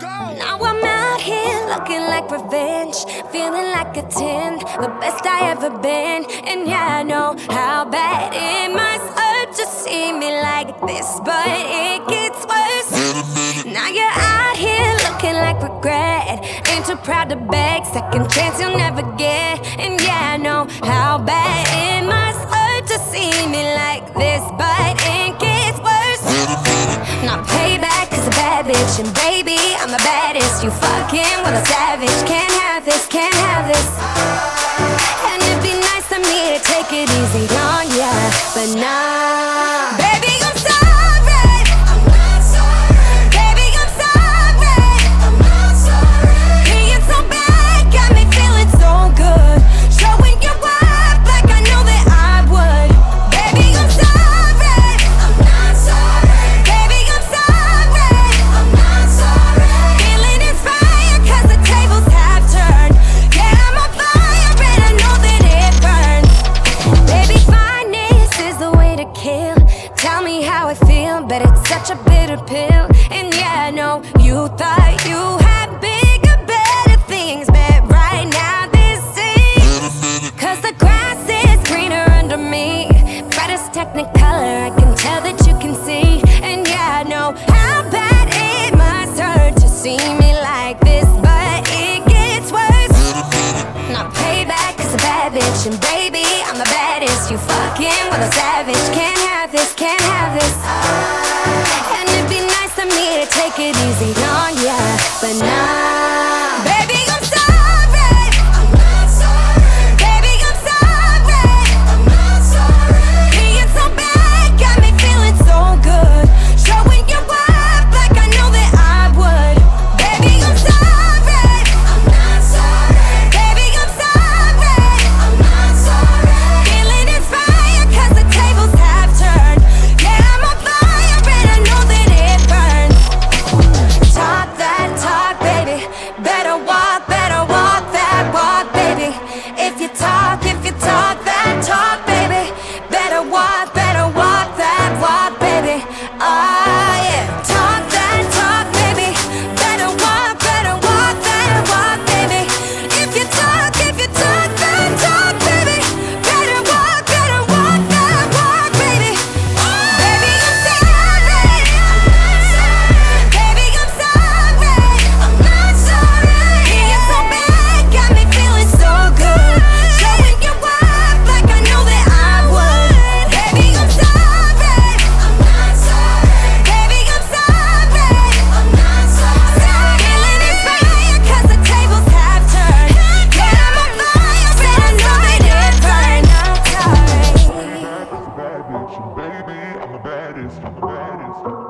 Now I'm out here looking like revenge, feeling like a 10, the best I ever been. And yeah, I know how bad it must hurt to see me like this, but it gets worse. Now you're out here looking like regret, ain't too proud to beg, second chance you'll never get. And yeah, I know how bad it see me like this, but it gets worse. Now payback is a bad bitch, and baby, I'm the baddest. You fucking with a savage. Can't have this, can't have this. And it'd be nice of me to take it easy on ya, but nah. Tell me how I feel, but it's such a bitter pill. And yeah, I know you thought you had bigger, better things, but right now this is. Cause the grass is greener under me. Brightest technicolor, I can tell that you can see. And yeah, I know how bad it must hurt to see me like this, but it gets worse. Now payback is a bad bitch, and baby, with a savage. Can't have this, can't have this. And it'd be nice of me to take it easy on ya, sorry.